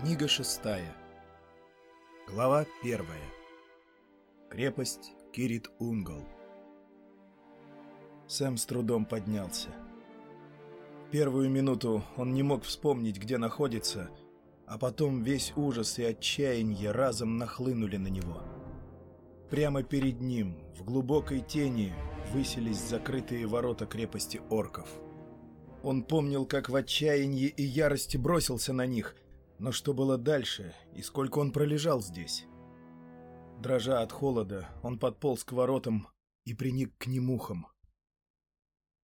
Книга шестая. Глава первая. Крепость Кирит-Унгол. Сэм с трудом поднялся. Первую минуту он не мог вспомнить, где находится, а потом весь ужас и отчаяние разом нахлынули на него. Прямо перед ним, в глубокой тени, высились закрытые ворота крепости орков. Он помнил, как в отчаянии и ярости бросился на них — но что было дальше и сколько он пролежал здесь? Дрожа от холода, он подполз к воротам и приник к немухам.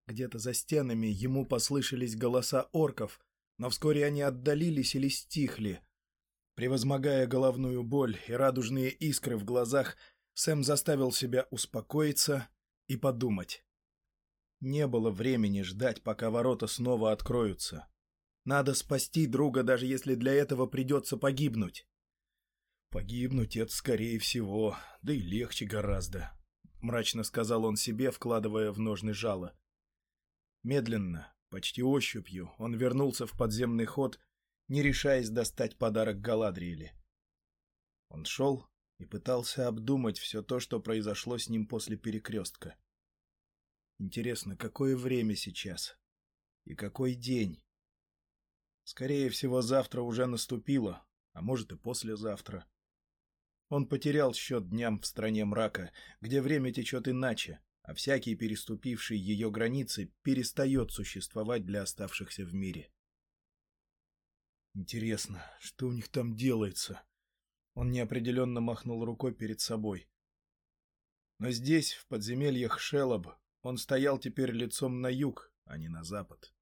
Где-то за стенами ему послышались голоса орков, но вскоре они отдалились или стихли. Превозмогая головную боль и радужные искры в глазах, Сэм заставил себя успокоиться и подумать. Не было времени ждать, пока ворота снова откроются. Надо спасти друга, даже если для этого придется погибнуть. Погибнуть — это скорее всего, да и легче гораздо, — мрачно сказал он себе, вкладывая в ножны жало. Медленно, почти ощупью, он вернулся в подземный ход, не решаясь достать подарок Галадриэле. Он шел и пытался обдумать все то, что произошло с ним после перекрестка. Интересно, какое время сейчас? И какой день? Скорее всего, завтра уже наступило, а может и послезавтра. Он потерял счет дням в стране мрака, где время течет иначе, а всякий, переступивший ее границы, перестает существовать для оставшихся в мире. Интересно, что у них там делается? Он неопределенно махнул рукой перед собой. Но здесь, в подземельях Шелоб, он стоял теперь лицом на юг, а не на запад.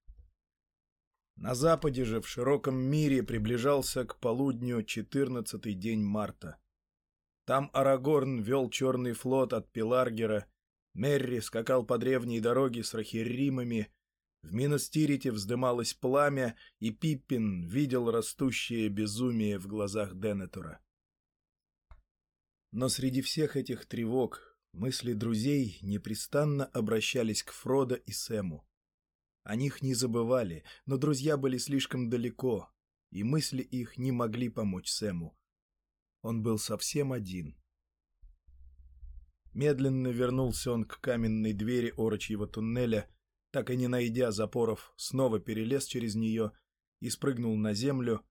На западе же в широком мире приближался к полудню четырнадцатый день марта. Там Арагорн вел черный флот от Пеларгера, Мерри скакал по древней дороге с Рахиримами, в Миностирите вздымалось пламя, и Пиппин видел растущее безумие в глазах Денетура. Но среди всех этих тревог мысли друзей непрестанно обращались к Фродо и Сэму. О них не забывали, но друзья были слишком далеко, и мысли их не могли помочь Сэму. Он был совсем один. Медленно вернулся он к каменной двери орочьего туннеля, так и не найдя запоров, снова перелез через нее и спрыгнул на землю,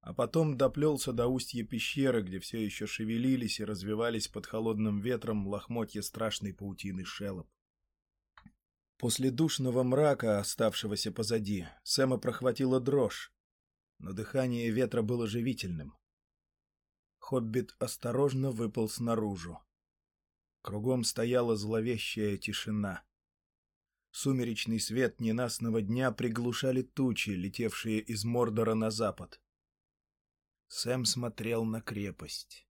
а потом доплелся до устья пещеры, где все еще шевелились и развивались под холодным ветром лохмотья страшной паутины шелоп. После душного мрака, оставшегося позади, Сэма прохватила дрожь, но дыхание ветра было живительным. Хоббит осторожно выпал снаружи. Кругом стояла зловещая тишина. Сумеречный свет ненастного дня приглушали тучи, летевшие из Мордора на запад. Сэм смотрел на крепость.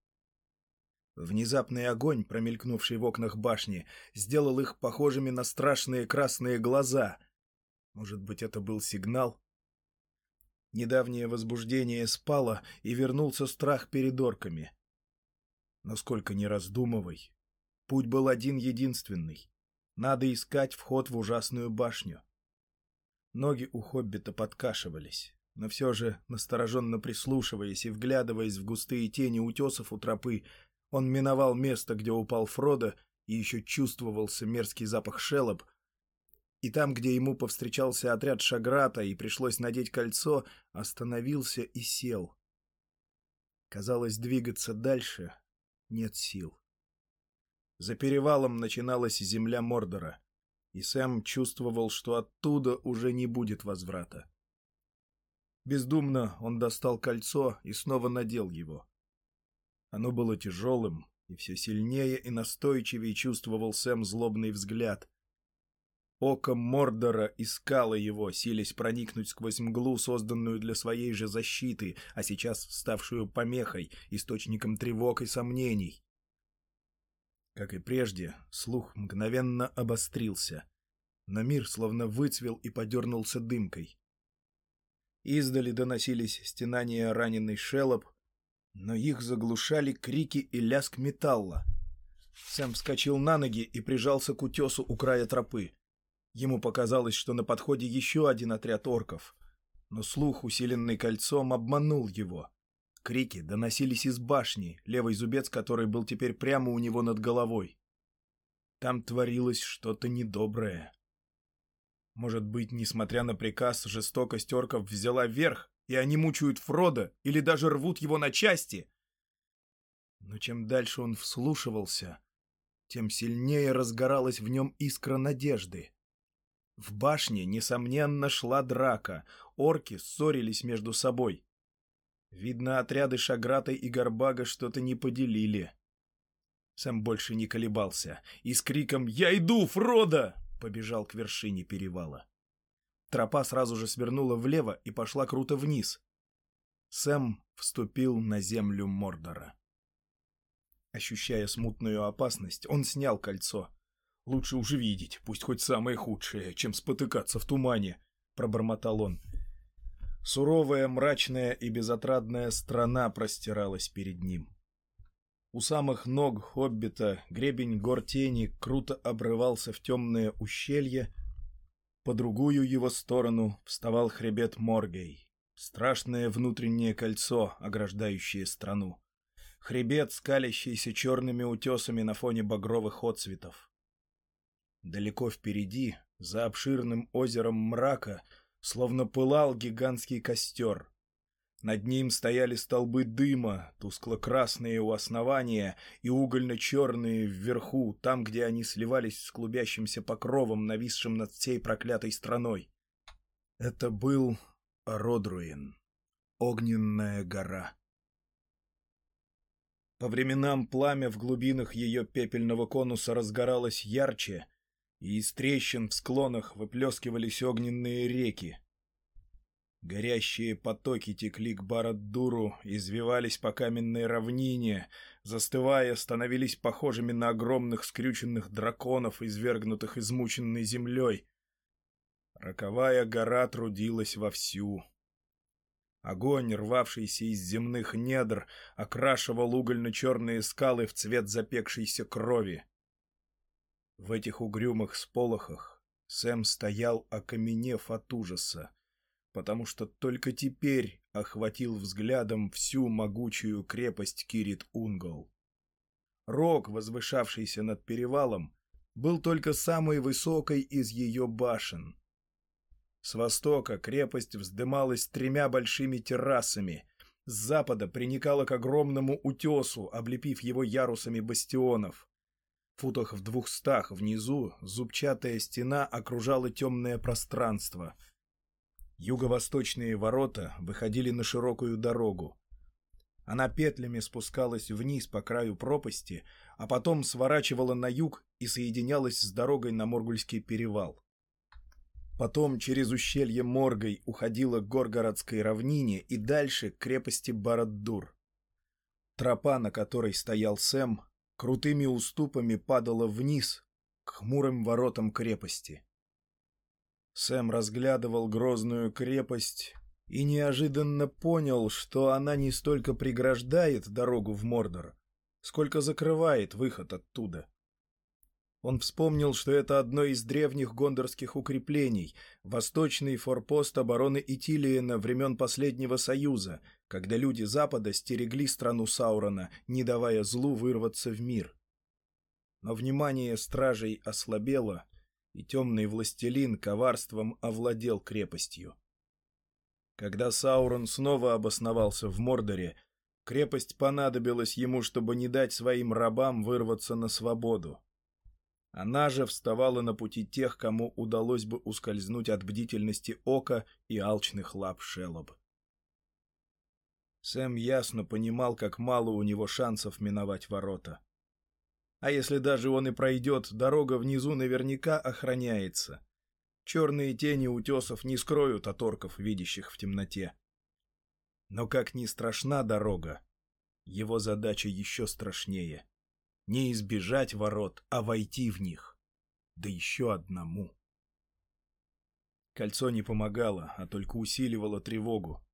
Внезапный огонь, промелькнувший в окнах башни, сделал их похожими на страшные красные глаза. Может быть, это был сигнал? Недавнее возбуждение спало, и вернулся страх перед орками. Но сколько ни раздумывай, путь был один-единственный. Надо искать вход в ужасную башню. Ноги у хоббита подкашивались, но все же, настороженно прислушиваясь и вглядываясь в густые тени утесов у тропы, он миновал место, где упал Фродо, и еще чувствовался мерзкий запах шелоп. И там, где ему повстречался отряд Шаграта и пришлось надеть кольцо, остановился и сел. Казалось, двигаться дальше нет сил. За перевалом начиналась земля Мордора, и Сэм чувствовал, что оттуда уже не будет возврата. Бездумно он достал кольцо и снова надел его. Оно было тяжелым, и все сильнее и настойчивее чувствовал Сэм злобный взгляд. Око Мордора искало его, силясь проникнуть сквозь мглу, созданную для своей же защиты, а сейчас ставшую помехой, источником тревог и сомнений. Как и прежде, слух мгновенно обострился, но мир словно выцвел и подернулся дымкой. Издали доносились стенания раненый шелоп, но их заглушали крики и лязг металла. Сэм вскочил на ноги и прижался к утесу у края тропы. Ему показалось, что на подходе еще один отряд орков. Но слух, усиленный кольцом, обманул его. Крики доносились из башни, левый зубец которой был теперь прямо у него над головой. Там творилось что-то недоброе. Может быть, несмотря на приказ, жестокость орков взяла верх, и они мучают Фрода или даже рвут его на части. Но чем дальше он вслушивался, тем сильнее разгоралась в нем искра надежды. В башне, несомненно, шла драка, орки ссорились между собой. Видно, отряды Шаграта и Горбага что-то не поделили. Сэм больше не колебался и с криком «Я иду, Фрода!» побежал к вершине перевала. Тропа сразу же свернула влево и пошла круто вниз. Сэм вступил на землю Мордора. Ощущая смутную опасность, он снял кольцо. «Лучше уже видеть, пусть хоть самое худшее, чем спотыкаться в тумане», — пробормотал он. Суровая, мрачная и безотрадная страна простиралась перед ним. У самых ног хоббита гребень гор тени круто обрывался в темное ущелье, по другую его сторону вставал хребет Моргей, страшное внутреннее кольцо, ограждающее страну. Хребет, скалящийся черными утесами на фоне багровых отцветов. Далеко впереди, за обширным озером мрака, словно пылал гигантский костер — над ним стояли столбы дыма, тускло-красные у основания и угольно-черные вверху, там, где они сливались с клубящимся покровом, нависшим над всей проклятой страной. Это был Родруин, огненная гора. По временам пламя в глубинах ее пепельного конуса разгоралось ярче, и из трещин в склонах выплескивались огненные реки. Горящие потоки текли к Бараддуру, извивались по каменной равнине, застывая, становились похожими на огромных скрюченных драконов, извергнутых измученной землей. Роковая гора трудилась вовсю. Огонь, рвавшийся из земных недр, окрашивал угольно-черные скалы в цвет запекшейся крови. В этих угрюмых сполохах Сэм стоял, окаменев от ужаса потому что только теперь охватил взглядом всю могучую крепость Кирит-Унгол. Рог, возвышавшийся над перевалом, был только самой высокой из ее башен. С востока крепость вздымалась тремя большими террасами, с запада приникала к огромному утесу, облепив его ярусами бастионов. В футах в двухстах внизу зубчатая стена окружала темное пространство — Юго-восточные ворота выходили на широкую дорогу. Она петлями спускалась вниз по краю пропасти, а потом сворачивала на юг и соединялась с дорогой на Моргульский перевал. Потом через ущелье Моргой уходила к Горгородской равнине и дальше к крепости Бараддур. Тропа, на которой стоял Сэм, крутыми уступами падала вниз, к хмурым воротам крепости. Сэм разглядывал грозную крепость и неожиданно понял, что она не столько преграждает дорогу в Мордор, сколько закрывает выход оттуда. Он вспомнил, что это одно из древних гондорских укреплений, восточный форпост обороны Итилиена времен Последнего Союза, когда люди Запада стерегли страну Саурона, не давая злу вырваться в мир. Но внимание стражей ослабело, и темный властелин коварством овладел крепостью. Когда Саурон снова обосновался в Мордоре, крепость понадобилась ему, чтобы не дать своим рабам вырваться на свободу. Она же вставала на пути тех, кому удалось бы ускользнуть от бдительности ока и алчных лап Шелоб. Сэм ясно понимал, как мало у него шансов миновать ворота. А если даже он и пройдет, дорога внизу наверняка охраняется. Черные тени утесов не скроют от орков, видящих в темноте. Но как ни страшна дорога, его задача еще страшнее. Не избежать ворот, а войти в них. Да еще одному. Кольцо не помогало, а только усиливало тревогу.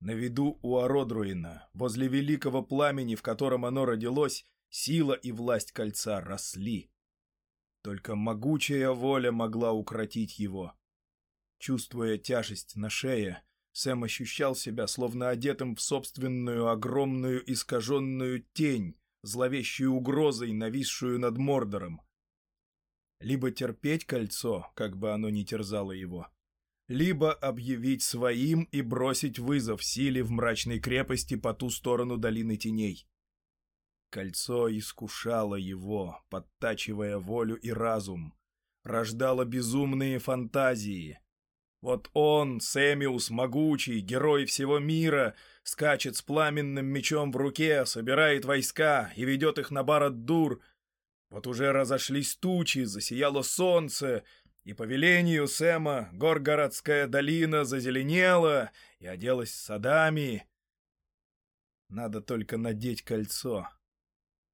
На виду у Ародруина, возле великого пламени, в котором оно родилось, Сила и власть кольца росли. Только могучая воля могла укротить его. Чувствуя тяжесть на шее, Сэм ощущал себя словно одетым в собственную огромную искаженную тень, зловещей угрозой, нависшую над Мордором. Либо терпеть кольцо, как бы оно ни терзало его, либо объявить своим и бросить вызов силе в мрачной крепости по ту сторону долины теней. Кольцо искушало его, подтачивая волю и разум, рождало безумные фантазии — вот он, Сэмиус, могучий, герой всего мира, скачет с пламенным мечом в руке, собирает войска и ведет их на Барад-Дур. Вот уже разошлись тучи, засияло солнце, и по велению Сэма горгородская долина зазеленела и оделась садами. Надо только надеть кольцо,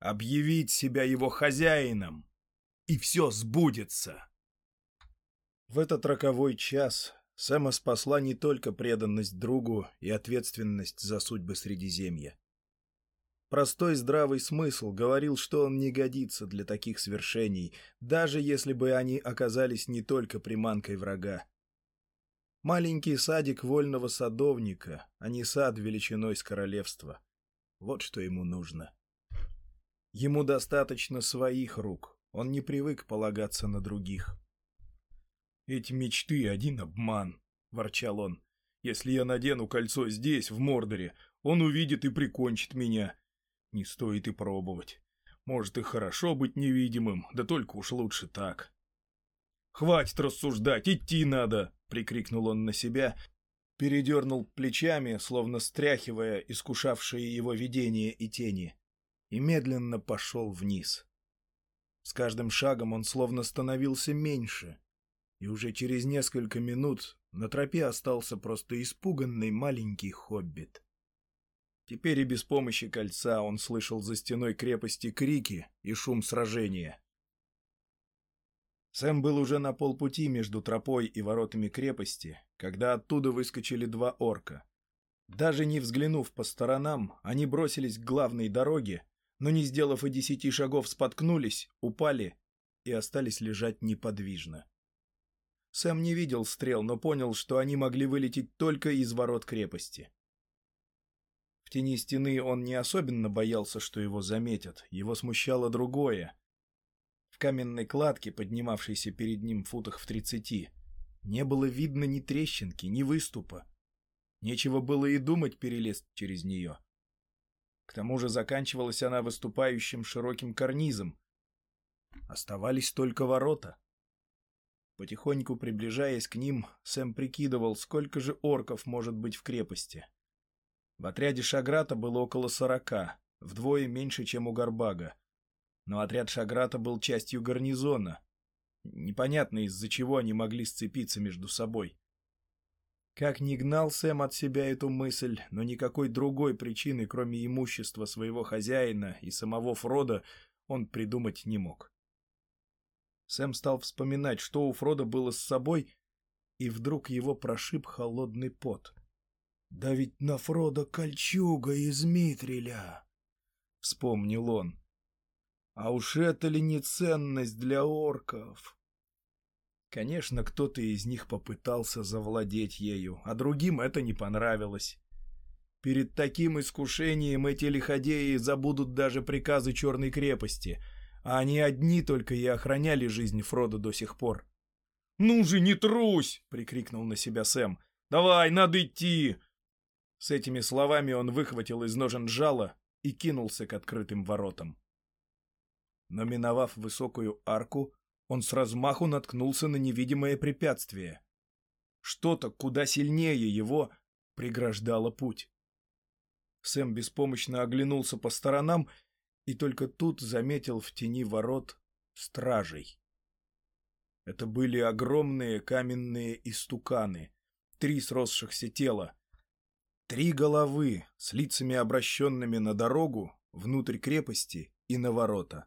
объявить себя его хозяином, и все сбудется. В этот роковой час Сэма спасла не только преданность другу и ответственность за судьбы Средиземья. Простой здравый смысл говорил, что он не годится для таких свершений, даже если бы они оказались не только приманкой врага. Маленький садик вольного садовника, а не сад величиной с королевства. Вот что ему нужно. Ему достаточно своих рук, он не привык полагаться на других. «Эти мечты — один обман», — ворчал он. «Если я надену кольцо здесь, в Мордоре, он увидит и прикончит меня. Не стоит и пробовать. Может и хорошо быть невидимым, да только уж лучше так». «Хватит рассуждать, идти надо!» — прикрикнул он на себя, передернул плечами, словно стряхивая искушавшие его видения и тени, и медленно пошел вниз. С каждым шагом он словно становился меньше, и уже через несколько минут на тропе остался просто испуганный маленький хоббит. Теперь и без помощи кольца он слышал за стеной крепости крики и шум сражения. Сэм был уже на полпути между тропой и воротами крепости, когда оттуда выскочили два орка. Даже не взглянув по сторонам, они бросились к главной дороге, но не сделав и десяти шагов споткнулись, упали и остались лежать неподвижно. Сэм не видел стрел, но понял, что они могли вылететь только из ворот крепости. В тени стены он не особенно боялся, что его заметят, его смущало другое. В каменной кладке, поднимавшейся перед ним футах в тридцати, не было видно ни трещинки, ни выступа. Нечего было и думать перелезть через нее. К тому же заканчивалась она выступающим широким карнизом. Оставались только ворота. Потихоньку приближаясь к ним, Сэм прикидывал, сколько же орков может быть в крепости. В отряде Шаграта было около сорока, вдвое меньше, чем у Гарбага. Но отряд Шаграта был частью гарнизона. Непонятно, из-за чего они могли сцепиться между собой. Как ни гнал Сэм от себя эту мысль, но никакой другой причины, кроме имущества своего хозяина и самого Фрода, он придумать не мог. Сэм стал вспоминать, что у Фрода было с собой, и вдруг его прошиб холодный пот. «Да ведь на Фрода кольчуга из Митриля!» — вспомнил он. «А уж это ли не ценность для орков?» Конечно, кто-то из них попытался завладеть ею, а другим это не понравилось. Перед таким искушением эти лиходеи забудут даже приказы Черной крепости — а они одни только и охраняли жизнь Фрода до сих пор. «Ну же, не трусь!» — прикрикнул на себя Сэм. «Давай, надо идти!» С этими словами он выхватил из ножен жало и кинулся к открытым воротам. Но миновав высокую арку, он с размаху наткнулся на невидимое препятствие. Что-то куда сильнее его преграждало путь. Сэм беспомощно оглянулся по сторонам и только тут заметил в тени ворот стражей. Это были огромные каменные истуканы, три сросшихся тела, три головы с лицами обращенными на дорогу, внутрь крепости и на ворота.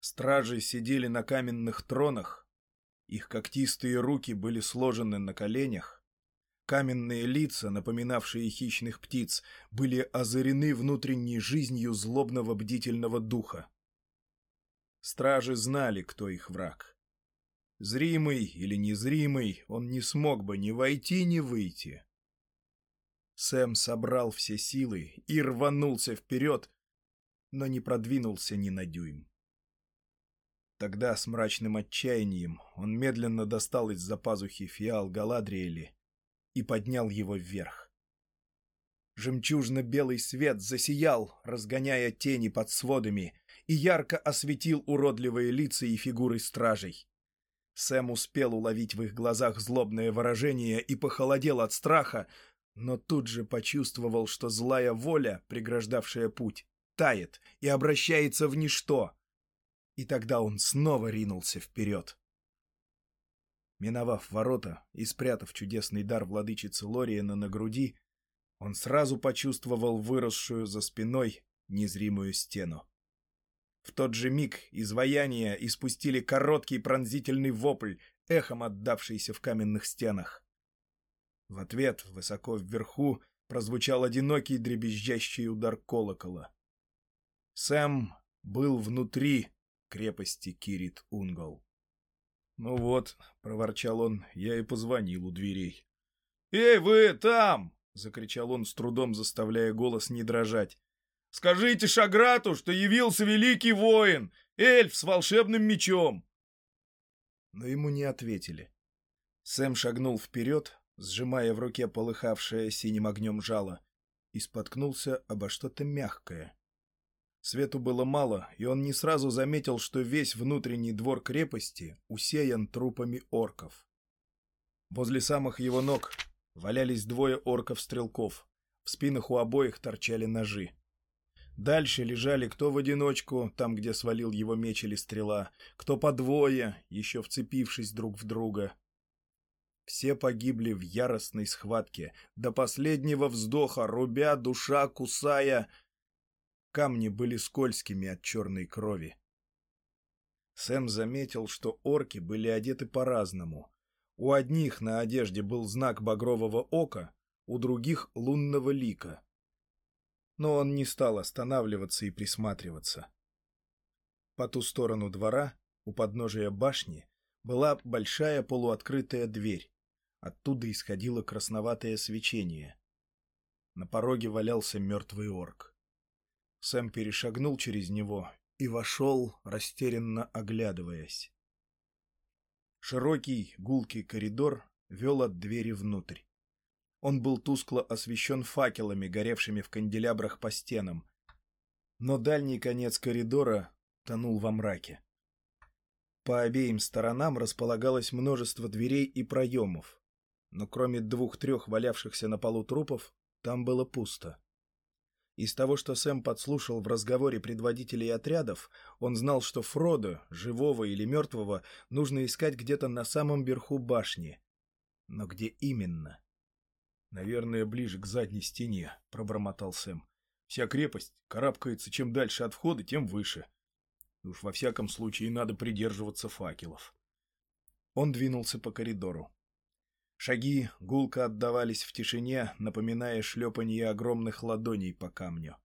Стражи сидели на каменных тронах, их когтистые руки были сложены на коленях, Каменные лица, напоминавшие хищных птиц, были озарены внутренней жизнью злобного бдительного духа. Стражи знали, кто их враг. Зримый или незримый, он не смог бы ни войти, ни выйти, Сэм собрал все силы и рванулся вперед, но не продвинулся ни на дюйм. Тогда с мрачным отчаянием он медленно достал из-за пазухи фиал Галадриэли и поднял его вверх. Жемчужно-белый свет засиял, разгоняя тени под сводами, и ярко осветил уродливые лица и фигуры стражей. Сэм успел уловить в их глазах злобное выражение и похолодел от страха, но тут же почувствовал, что злая воля, преграждавшая путь, тает и обращается в ничто. И тогда он снова ринулся вперед. Миновав ворота и спрятав чудесный дар владычицы Лориена на груди, он сразу почувствовал выросшую за спиной незримую стену. В тот же миг изваяния испустили короткий пронзительный вопль, эхом отдавшийся в каменных стенах. В ответ, высоко вверху, прозвучал одинокий дребезжащий удар колокола. Сэм был внутри крепости Кирит-Унгол. «Ну вот», — проворчал он, — я и позвонил у дверей. «Эй, вы там!» — закричал он, с трудом заставляя голос не дрожать. «Скажите Шаграту, что явился великий воин, эльф с волшебным мечом!» Но ему не ответили. Сэм шагнул вперед, сжимая в руке полыхавшее синим огнем жало, и споткнулся обо что-то мягкое. Свету было мало, и он не сразу заметил, что весь внутренний двор крепости усеян трупами орков. Возле самых его ног валялись двое орков-стрелков. В спинах у обоих торчали ножи. Дальше лежали кто в одиночку, там, где свалил его меч или стрела, кто по двое, еще вцепившись друг в друга. Все погибли в яростной схватке, до последнего вздоха, рубя, душа, кусая — Камни были скользкими от черной крови. Сэм заметил, что орки были одеты по-разному. У одних на одежде был знак багрового ока, у других — лунного лика. Но он не стал останавливаться и присматриваться. По ту сторону двора, у подножия башни, была большая полуоткрытая дверь. Оттуда исходило красноватое свечение. На пороге валялся мертвый орк. Сэм перешагнул через него и вошел, растерянно оглядываясь. Широкий, гулкий коридор вел от двери внутрь. Он был тускло освещен факелами, горевшими в канделябрах по стенам. Но дальний конец коридора тонул во мраке. По обеим сторонам располагалось множество дверей и проемов, но кроме двух-трех валявшихся на полу трупов, там было пусто. Из того, что Сэм подслушал в разговоре предводителей отрядов, он знал, что Фродо, живого или мертвого, нужно искать где-то на самом верху башни. Но где именно? «Наверное, ближе к задней стене», — пробормотал Сэм. «Вся крепость карабкается чем дальше от входа, тем выше. Уж во всяком случае надо придерживаться факелов». Он двинулся по коридору. Шаги гулко отдавались в тишине, напоминая шлепанье огромных ладоней по камню.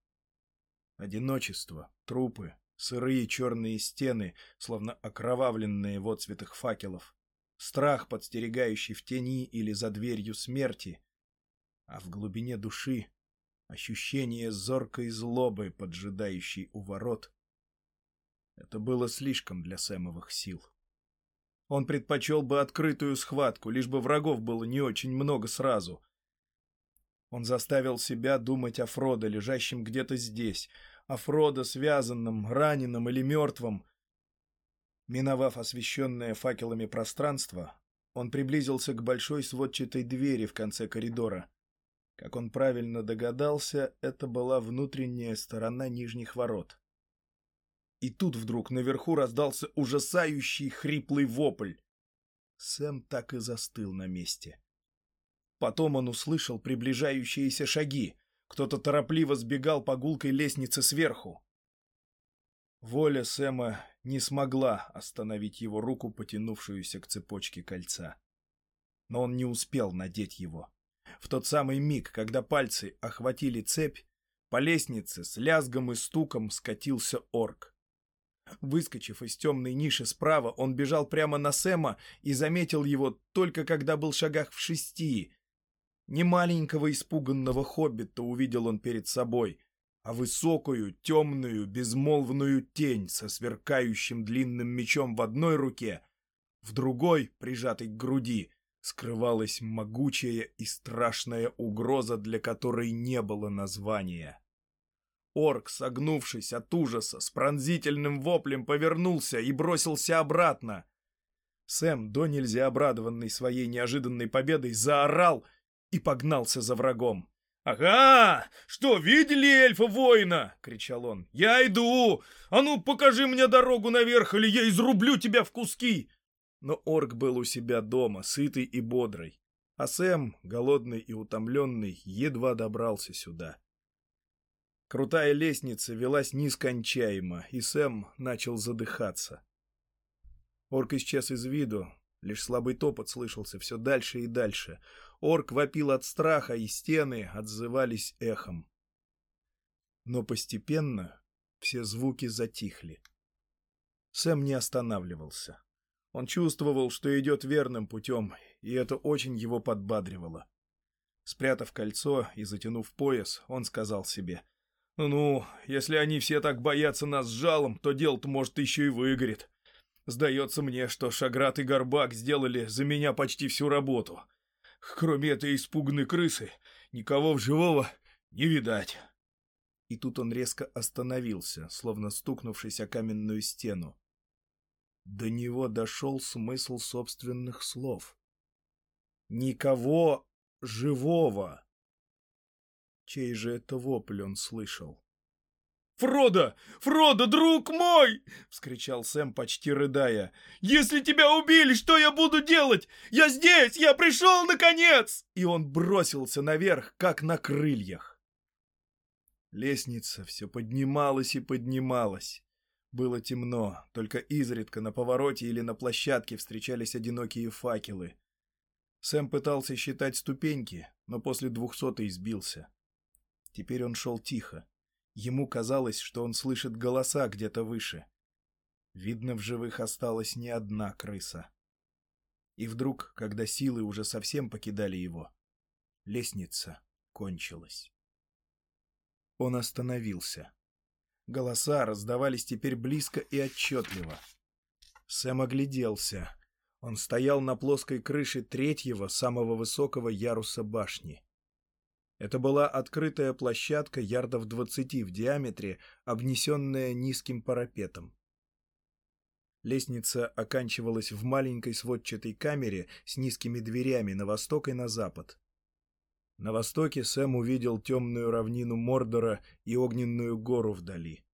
Одиночество, трупы, сырые черные стены, словно окровавленные в отцветах факелов, страх, подстерегающий в тени или за дверью смерти, а в глубине души ощущение зоркой злобы, поджидающей у ворот. Это было слишком для Сэмовых сил. Он предпочел бы открытую схватку, лишь бы врагов было не очень много сразу. Он заставил себя думать о Фродо, лежащем где-то здесь, о Фродо, связанном, раненом или мертвом. Миновав освещенное факелами пространство, он приблизился к большой сводчатой двери в конце коридора. Как он правильно догадался, это была внутренняя сторона нижних ворот. И тут вдруг наверху раздался ужасающий хриплый вопль. Сэм так и застыл на месте. Потом он услышал приближающиеся шаги. Кто-то торопливо сбегал по гулкой лестнице сверху. Воля Сэма не смогла остановить его руку, потянувшуюся к цепочке кольца. Но он не успел надеть его. В тот самый миг, когда пальцы охватили цепь, по лестнице с лязгом и стуком скатился орк. Выскочив из темной ниши справа, он бежал прямо на Сэма и заметил его только когда был в шагах в шести. Не маленького испуганного хоббита увидел он перед собой, а высокую, темную, безмолвную тень со сверкающим длинным мечом в одной руке, в другой, прижатой к груди, скрывалась могучая и страшная угроза, для которой не было названия. Орк, согнувшись от ужаса, с пронзительным воплем повернулся и бросился обратно. Сэм, до нельзя обрадованный своей неожиданной победой, заорал и погнался за врагом. «Ага! Что, видели эльфа-воина?» — кричал он. «Я иду! А ну, покажи мне дорогу наверх, или я изрублю тебя в куски!» Но орк был у себя дома, сытый и бодрый. А Сэм, голодный и утомленный, едва добрался сюда. Крутая лестница велась нескончаемо, и Сэм начал задыхаться. Орк исчез из виду, лишь слабый топот слышался все дальше и дальше. Орк вопил от страха, и стены отзывались эхом. Но постепенно все звуки затихли. Сэм не останавливался. Он чувствовал, что идет верным путем, и это очень его подбадривало. Спрятав кольцо и затянув пояс, он сказал себе — ну, если они все так боятся нас с жалом, то дело-то, может, еще и выгорит. Сдается мне, что Шаграт и Горбак сделали за меня почти всю работу. Кроме этой испуганной крысы, никого в живого не видать. И тут он резко остановился, словно стукнувшись о каменную стену. До него дошел смысл собственных слов. «Никого живого!» Чей же это вопль он слышал? «Фродо! Фродо, друг мой!» — вскричал Сэм, почти рыдая. «Если тебя убили, что я буду делать? Я здесь! Я пришел, наконец!» И он бросился наверх, как на крыльях. Лестница все поднималась и поднималась. Было темно, только изредка на повороте или на площадке встречались одинокие факелы. Сэм пытался считать ступеньки, но после двухсотой сбился. Теперь он шел тихо. Ему казалось, что он слышит голоса где-то выше. Видно, в живых осталась не одна крыса. И вдруг, когда силы уже совсем покидали его, лестница кончилась. Он остановился. Голоса раздавались теперь близко и отчетливо. Сэм огляделся. Он стоял на плоской крыше третьего, самого высокого яруса башни. Это была открытая площадка ярдов двадцати в диаметре, обнесенная низким парапетом. Лестница оканчивалась в маленькой сводчатой камере с низкими дверями на восток и на запад. На востоке Сэм увидел темную равнину Мордора и огненную гору вдали.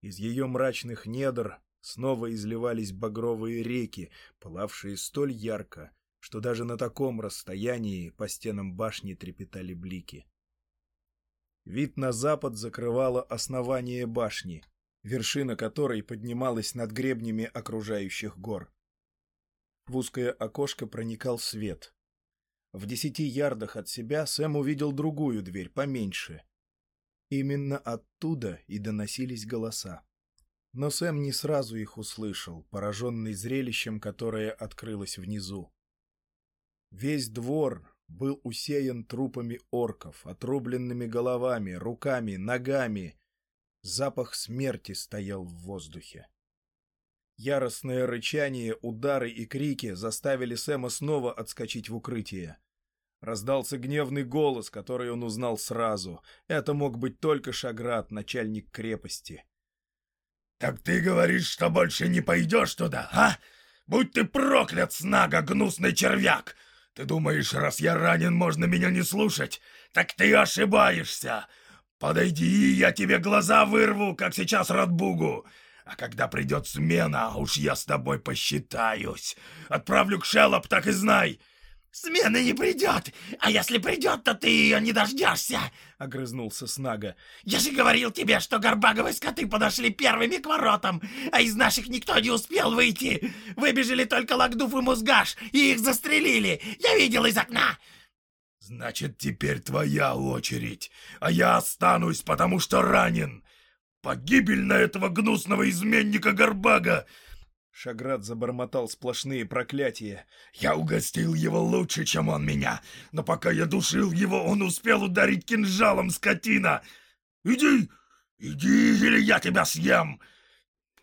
Из ее мрачных недр снова изливались багровые реки, пылавшие столь ярко, что даже на таком расстоянии по стенам башни трепетали блики. Вид на запад закрывало основание башни, вершина которой поднималась над гребнями окружающих гор. В узкое окошко проникал свет. В десяти ярдах от себя Сэм увидел другую дверь, поменьше. Именно оттуда и доносились голоса. Но Сэм не сразу их услышал, пораженный зрелищем, которое открылось внизу. Весь двор был усеян трупами орков, отрубленными головами, руками, ногами. Запах смерти стоял в воздухе. Яростное рычание, удары и крики заставили Сэма снова отскочить в укрытие. Раздался гневный голос, который он узнал сразу. Это мог быть только Шаград, начальник крепости. «Так ты говоришь, что больше не пойдешь туда, а? Будь ты проклят, снага, гнусный червяк! Ты думаешь, раз я ранен, можно меня не слушать? Так ты ошибаешься! Подойди, я тебе глаза вырву, как сейчас Радбугу! А когда придет смена, уж я с тобой посчитаюсь. Отправлю к Шелоп, так и знай. «Смены не придет, а если придет, то ты ее не дождешься!» — огрызнулся Снага. «Я же говорил тебе, что горбаговые скоты подошли первыми к воротам, а из наших никто не успел выйти. Выбежали только Лагдуф и Музгаш, и их застрелили. Я видел из окна!» «Значит, теперь твоя очередь, а я останусь, потому что ранен. Погибель на этого гнусного изменника Горбага Шаград забормотал сплошные проклятия. «Я угостил его лучше, чем он меня, но пока я душил его, он успел ударить кинжалом, скотина! Иди, иди, или я тебя съем!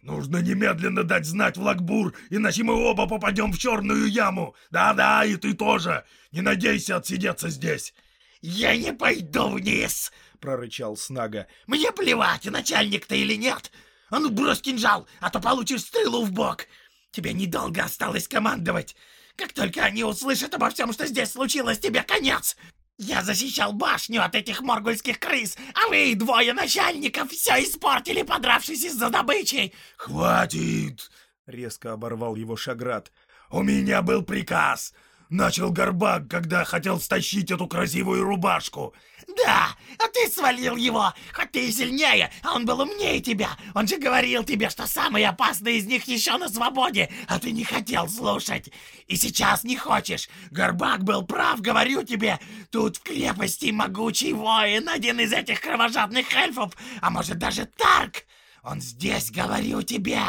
Нужно немедленно дать знать в Лагбур, иначе мы оба попадем в черную яму! Да-да, и ты тоже! Не надейся отсидеться здесь!» «Я не пойду вниз!» — прорычал Снага. «Мне плевать, начальник ты или нет! А ну брось кинжал, а то получишь стрелу в бок. Тебе недолго осталось командовать. Как только они услышат обо всем, что здесь случилось, тебе конец. Я защищал башню от этих моргульских крыс, а вы, двое начальников, все испортили, подравшись из-за добычи. Хватит! Резко оборвал его Шаград. У меня был приказ Начал Горбак, когда хотел стащить эту красивую рубашку. Да, а ты свалил его, хоть ты и сильнее, а он был умнее тебя. Он же говорил тебе, что самый опасный из них еще на свободе, а ты не хотел слушать. И сейчас не хочешь. Горбак был прав, говорю тебе. Тут в крепости могучий воин, один из этих кровожадных эльфов, а может даже Тарк. Он здесь, говорю тебе.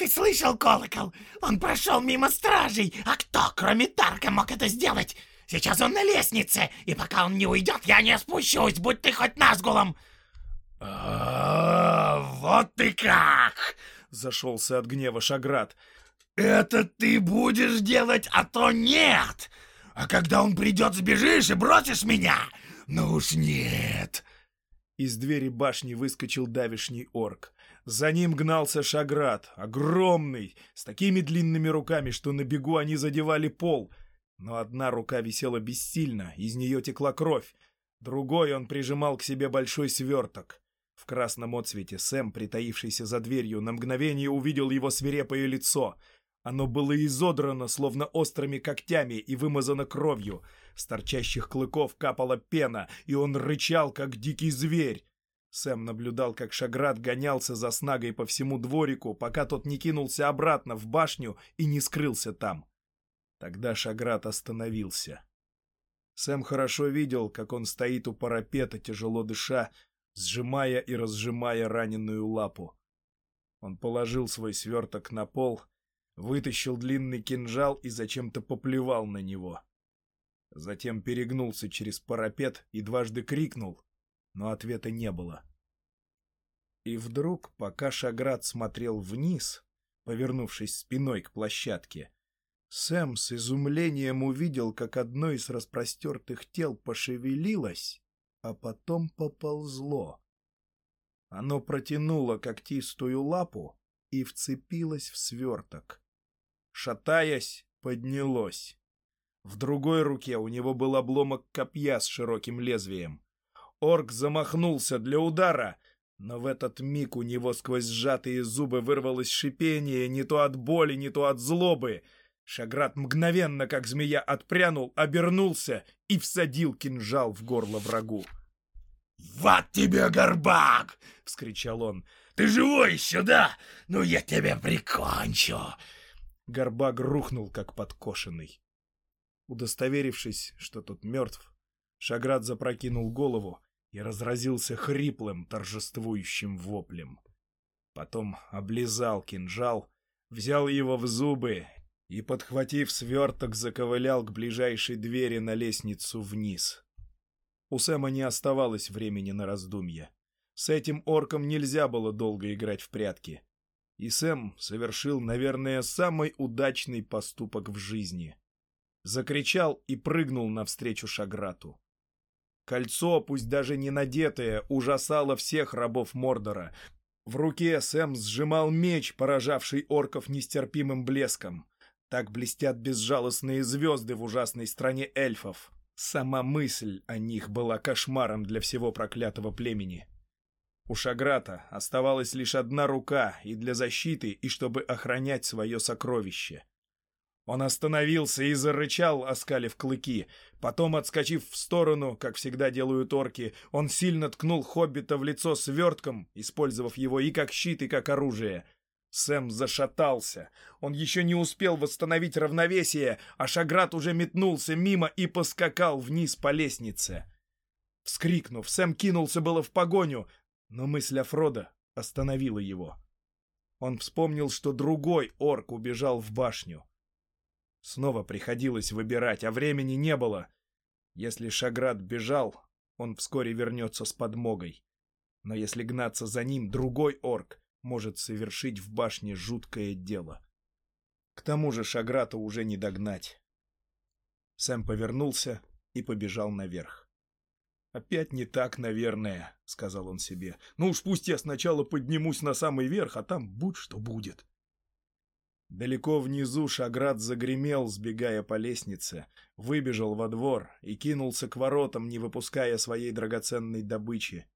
Ты слышал колокол? Он прошел мимо стражей. А кто, кроме Тарка, мог это сделать? Сейчас он на лестнице, и пока он не уйдет, я не спущусь, будь ты хоть назгулом. А, вот ты как! Зашелся от гнева Шаград. Это ты будешь делать, а то нет! А когда он придет, сбежишь и бросишь меня? Ну уж нет!» Из двери башни выскочил давишний орк. За ним гнался Шаград, огромный, с такими длинными руками, что на бегу они задевали пол. Но одна рука висела бессильно, из нее текла кровь. Другой он прижимал к себе большой сверток. В красном отсвете Сэм, притаившийся за дверью, на мгновение увидел его свирепое лицо. Оно было изодрано, словно острыми когтями, и вымазано кровью. С торчащих клыков капала пена, и он рычал, как дикий зверь. Сэм наблюдал, как Шаград гонялся за снагой по всему дворику, пока тот не кинулся обратно в башню и не скрылся там. Тогда Шаград остановился. Сэм хорошо видел, как он стоит у парапета, тяжело дыша, сжимая и разжимая раненую лапу. Он положил свой сверток на пол, вытащил длинный кинжал и зачем-то поплевал на него. Затем перегнулся через парапет и дважды крикнул — но ответа не было. И вдруг, пока Шаград смотрел вниз, повернувшись спиной к площадке, Сэм с изумлением увидел, как одно из распростертых тел пошевелилось, а потом поползло. Оно протянуло когтистую лапу и вцепилось в сверток. Шатаясь, поднялось. В другой руке у него был обломок копья с широким лезвием. Орк замахнулся для удара, но в этот миг у него сквозь сжатые зубы вырвалось шипение не то от боли, не то от злобы. Шаград мгновенно, как змея, отпрянул, обернулся и всадил кинжал в горло врагу. «Вот тебе, горбак!» — вскричал он. «Ты живой еще, да? Ну, я тебя прикончу!» Горбак рухнул, как подкошенный. Удостоверившись, что тот мертв, Шаград запрокинул голову и разразился хриплым, торжествующим воплем. Потом облизал кинжал, взял его в зубы и, подхватив сверток, заковылял к ближайшей двери на лестницу вниз. У Сэма не оставалось времени на раздумья. С этим орком нельзя было долго играть в прятки. И Сэм совершил, наверное, самый удачный поступок в жизни. Закричал и прыгнул навстречу Шаграту. Кольцо, пусть даже не надетое, ужасало всех рабов Мордора. В руке Сэм сжимал меч, поражавший орков нестерпимым блеском. Так блестят безжалостные звезды в ужасной стране эльфов. Сама мысль о них была кошмаром для всего проклятого племени. У Шаграта оставалась лишь одна рука и для защиты, и чтобы охранять свое сокровище. Он остановился и зарычал, оскалив клыки. Потом, отскочив в сторону, как всегда делают орки, он сильно ткнул хоббита в лицо свертком, использовав его и как щит, и как оружие. Сэм зашатался. Он еще не успел восстановить равновесие, а Шаграт уже метнулся мимо и поскакал вниз по лестнице. Вскрикнув, Сэм кинулся было в погоню, но мысль о Фродо остановила его. Он вспомнил, что другой орк убежал в башню. Снова приходилось выбирать, а времени не было. Если Шаград бежал, он вскоре вернется с подмогой. Но если гнаться за ним, другой орк может совершить в башне жуткое дело. К тому же Шаграта уже не догнать. Сэм повернулся и побежал наверх. «Опять не так, наверное», — сказал он себе. «Ну уж пусть я сначала поднимусь на самый верх, а там будь что будет». Далеко внизу Шаград загремел, сбегая по лестнице, выбежал во двор и кинулся к воротам, не выпуская своей драгоценной добычи.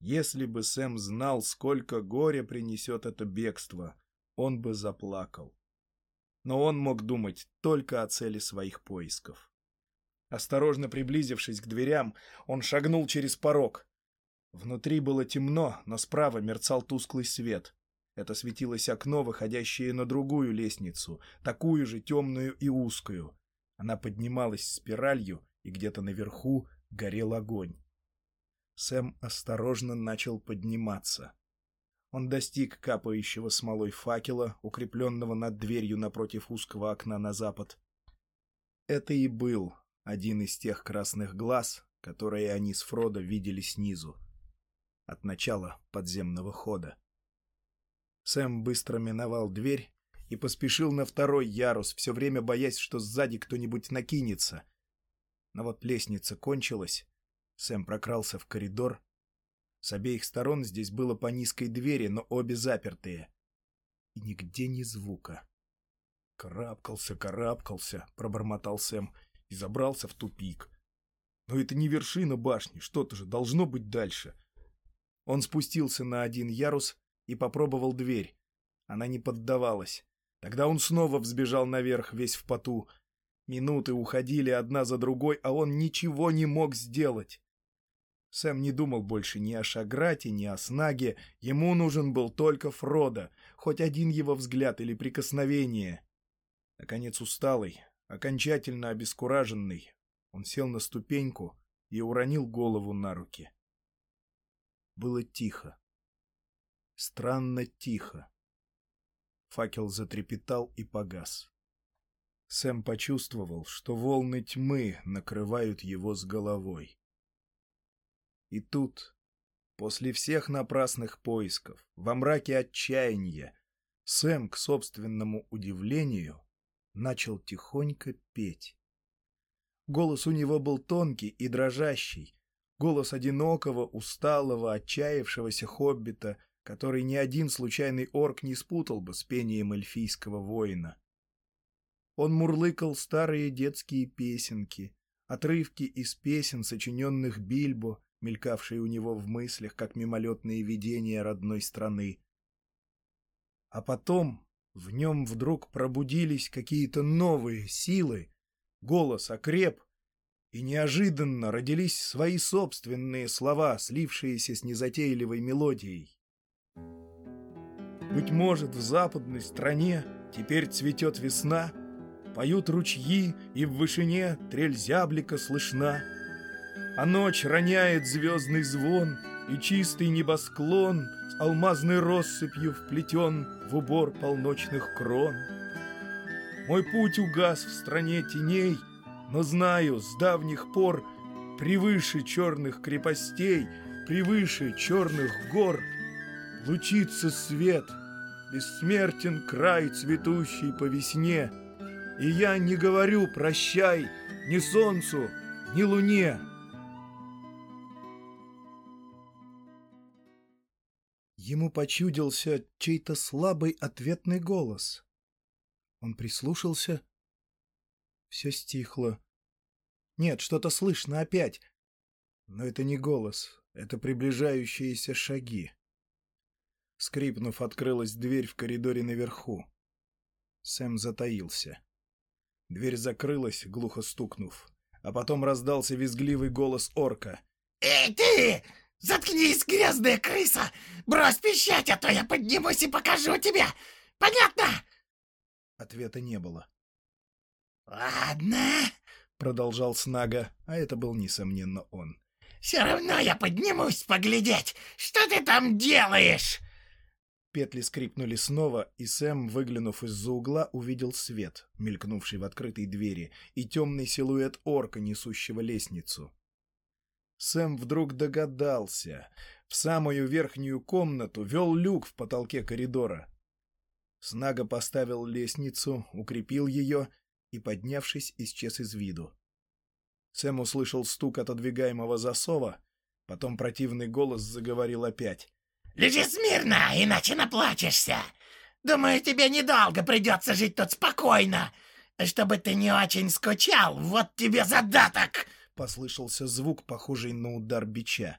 Если бы Сэм знал, сколько горя принесет это бегство, он бы заплакал. Но он мог думать только о цели своих поисков. Осторожно приблизившись к дверям, он шагнул через порог. Внутри было темно, но справа мерцал тусклый свет. Это светилось окно, выходящее на другую лестницу, такую же темную и узкую. Она поднималась спиралью, и где-то наверху горел огонь. Сэм осторожно начал подниматься. Он достиг капающего смолой факела, укрепленного над дверью напротив узкого окна на запад. Это и был один из тех красных глаз, которые они с Фродо видели снизу, от начала подземного хода. Сэм быстро миновал дверь и поспешил на второй ярус, все время боясь, что сзади кто-нибудь накинется. Но вот лестница кончилась. Сэм прокрался в коридор. С обеих сторон здесь было по низкой двери, но обе запертые. И нигде ни звука. «Карабкался, карабкался», — пробормотал Сэм, и забрался в тупик. «Но это не вершина башни, что-то же должно быть дальше». Он спустился на один ярус и попробовал дверь. Она не поддавалась. Тогда он снова взбежал наверх, весь в поту. Минуты уходили одна за другой, а он ничего не мог сделать. Сэм не думал больше ни о Шаграте, ни о Снаге. Ему нужен был только Фродо, хоть один его взгляд или прикосновение. Наконец усталый, окончательно обескураженный, он сел на ступеньку и уронил голову на руки. Было тихо. Странно тихо. Факел затрепетал и погас. Сэм почувствовал, что волны тьмы накрывают его с головой. И тут, после всех напрасных поисков, во мраке отчаяния, Сэм, к собственному удивлению, начал тихонько петь. Голос у него был тонкий и дрожащий, голос одинокого, усталого, отчаявшегося хоббита — который ни один случайный орк не спутал бы с пением эльфийского воина. Он мурлыкал старые детские песенки, отрывки из песен, сочиненных Бильбо, мелькавшие у него в мыслях, как мимолетные видения родной страны. А потом в нем вдруг пробудились какие-то новые силы, голос окреп, и неожиданно родились свои собственные слова, слившиеся с незатейливой мелодией. Быть может, в западной стране теперь цветет весна, Поют ручьи, и в вышине трель зяблика слышна. А ночь роняет звездный звон, И чистый небосклон С алмазной россыпью вплетен В убор полночных крон. Мой путь угас в стране теней, Но знаю, с давних пор Превыше черных крепостей, Превыше черных гор — лучится свет, бессмертен край, цветущий по весне, и я не говорю прощай ни солнцу, ни луне. Ему почудился чей-то слабый ответный голос. Он прислушался. Все стихло. Нет, что-то слышно опять. Но это не голос, это приближающиеся шаги. Скрипнув, открылась дверь в коридоре наверху. Сэм затаился. Дверь закрылась, глухо стукнув. А потом раздался визгливый голос орка. «Эй, ты! Заткнись, грязная крыса! Брось пищать, а то я поднимусь и покажу тебе! Понятно?» Ответа не было. «Ладно», — продолжал Снага, а это был, несомненно, он. «Все равно я поднимусь поглядеть, что ты там делаешь!» Петли скрипнули снова, и Сэм, выглянув из-за угла, увидел свет, мелькнувший в открытой двери, и темный силуэт орка, несущего лестницу. Сэм вдруг догадался. В самую верхнюю комнату вел люк в потолке коридора. Снага поставил лестницу, укрепил ее и, поднявшись, исчез из виду. Сэм услышал стук отодвигаемого засова, потом противный голос заговорил опять. Лежи смирно, иначе наплачешься. Думаю, тебе недолго придется жить тут спокойно. Чтобы ты не очень скучал, вот тебе задаток!» Послышался звук, похожий на удар бича.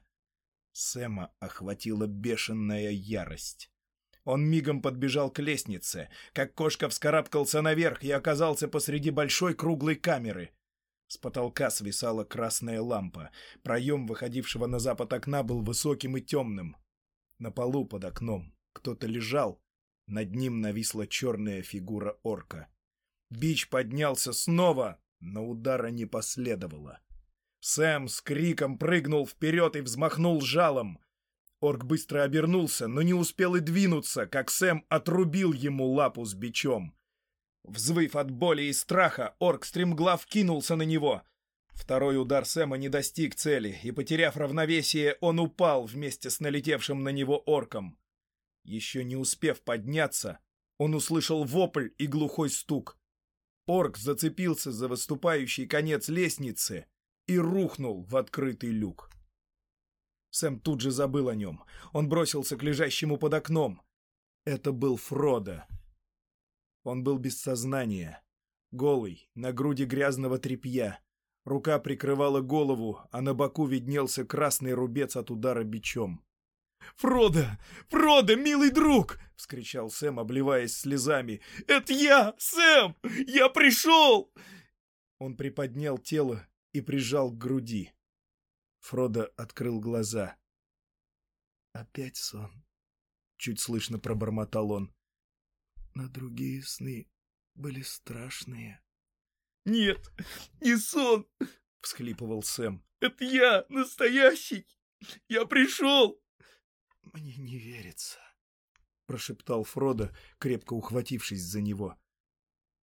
Сэма охватила бешеная ярость. Он мигом подбежал к лестнице, как кошка вскарабкался наверх и оказался посреди большой круглой камеры. С потолка свисала красная лампа. Проем, выходившего на запад окна, был высоким и темным. На полу под окном кто-то лежал, над ним нависла черная фигура орка. Бич поднялся снова, но удара не последовало. Сэм с криком прыгнул вперед и взмахнул жалом. Орк быстро обернулся, но не успел и двинуться, как Сэм отрубил ему лапу с бичом. Взвыв от боли и страха, орк стремглав кинулся на него — Второй удар Сэма не достиг цели, и, потеряв равновесие, он упал вместе с налетевшим на него орком. Еще не успев подняться, он услышал вопль и глухой стук. Орк зацепился за выступающий конец лестницы и рухнул в открытый люк. Сэм тут же забыл о нем. Он бросился к лежащему под окном. Это был Фродо. Он был без сознания, голый, на груди грязного тряпья. Рука прикрывала голову, а на боку виднелся красный рубец от удара бичом. «Фродо! Фродо, милый друг!» — вскричал Сэм, обливаясь слезами. «Это я, Сэм! Я пришел!» Он приподнял тело и прижал к груди. Фродо открыл глаза. «Опять сон», — чуть слышно пробормотал он. «Но другие сны были страшные». «Нет, не сон!» — всхлипывал Сэм. «Это я, настоящий! Я пришел!» «Мне не верится», — прошептал Фродо, крепко ухватившись за него.